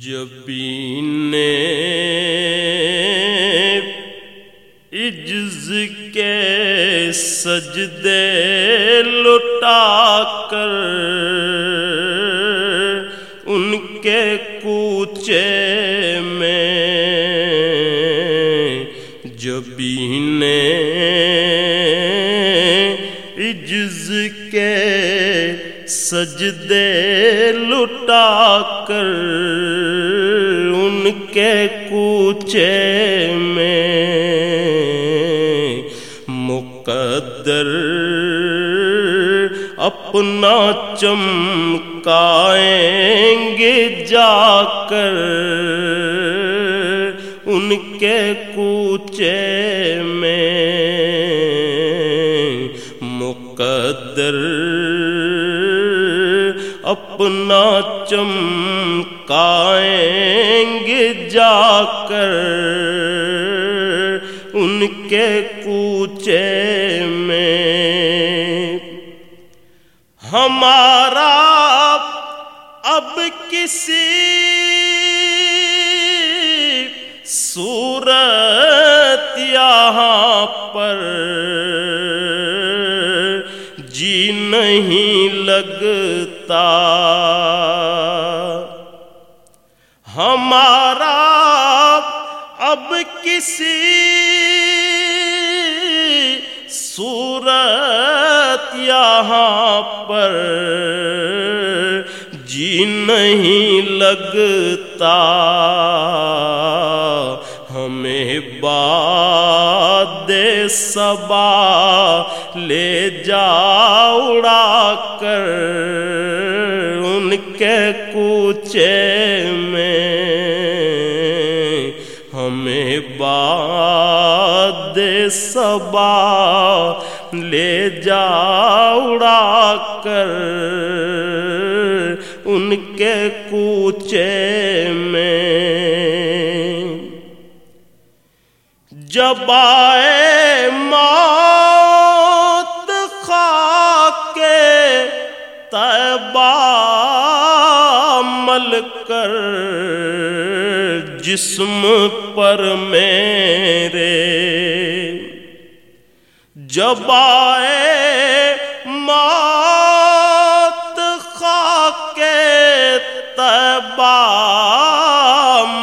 جبینے عجز کے سجدے لٹا کر ان کے کوچے میں جبینے عجز کے سجدے لٹا کر ان کے کوچے میں مقدر اپنا چمکائیں گے جا کر ان کے کوچے اپنا چمکائیں گے جا کر۔ ان کے کوچے میں ہمارا اب کسی صورت یہاں پر جی نہیں لگتا۔ ہمارا اب کسی صورت یہاں پر جی نہیں لگتا۔ ہمیں باد سبا لے جا اڑا۔ کر ان کے کوچے میں ہمیں باد سبا لے جا اڑا کر ان کے کوچے میں جب آئے طیبہ مل کر جسم پر میرے۔ جب آئے موت خاک کے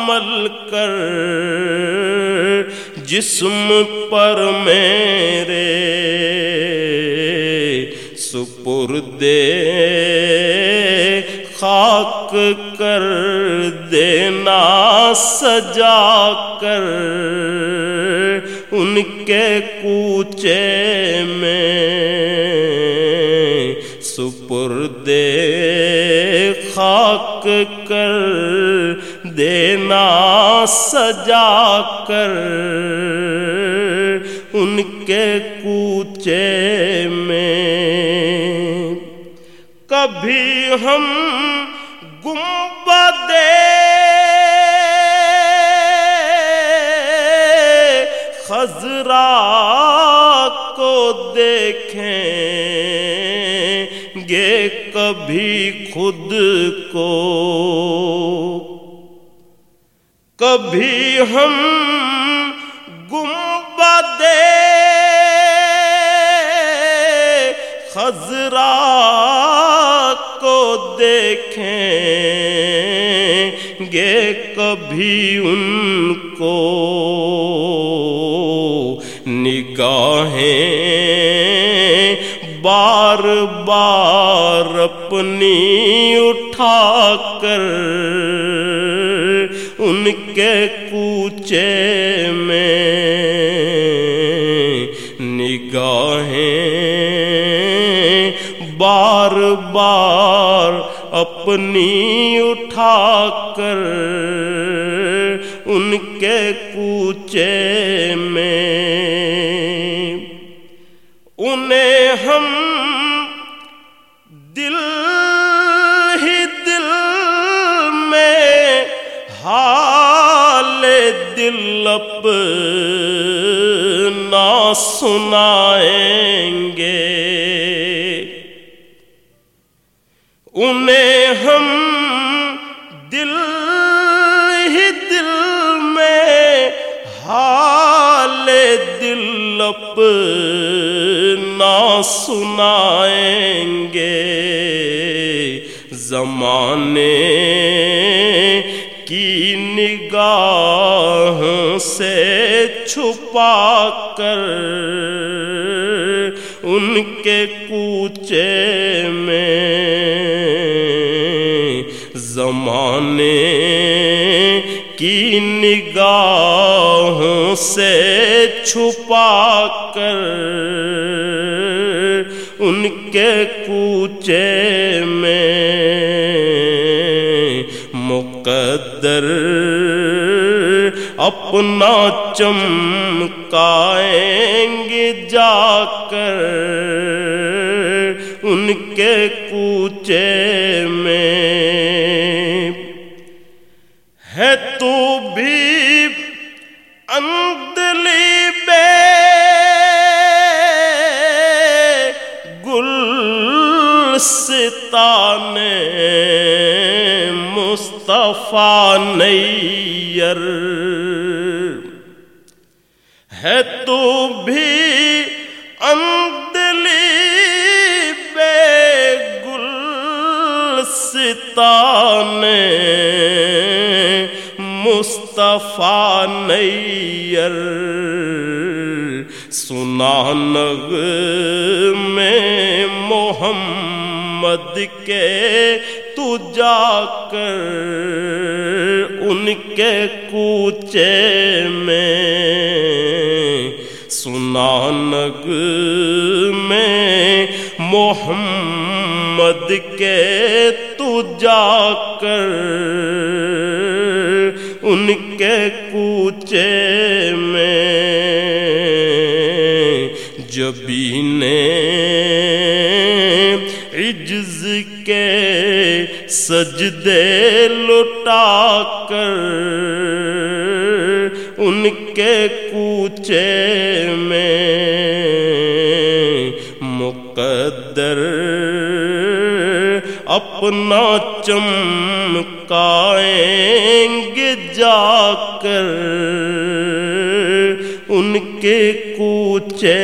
مل کر جسم پر میرے۔ سپردے کر دینا، سجا کر۔ ان کے کوچے میں سپردے خاک کر دینا، سجا کر۔ ان کے کوچے میں کبھی ہم گنبدے۔ خزرا کو دیکھیں گے کبھی خود کو۔ کبھی ہم گنبدے۔ خزرا نگاہیں بار بار اپنی اٹھا کر ان کے کوچے میں نگاہیں بار بار اپنی اٹھا کر ان کے کوچے میں لب نہ سنائیں گے۔ انہیں ہم دل ہی دل میں، حال دل لب نہ سنائیں گے۔ زمانے نگاہ سے چھپا کر ان کے کوچے میں زمانے کی نگاہوں سے چھپا کر ان کے کوچے میں مقدر اپنا چمکائیں گے جا کر ان کے کوچے میں۔ ہے تو بھی اندلی بے گل ستانے مصطفیٰ نیر ہے تو بھی اندلی بے گل ستانے مصطفیٰ نیر سنا نگ میں محمد کے تو جا کر ان کے کوچے میں سنا نگ میں محمد کے تو جا کر ان کے کوچے سجدے لٹا کر، ان کے کوچے میں مقدر اپنا چمکائیں گے جا کر، ان کے کوچے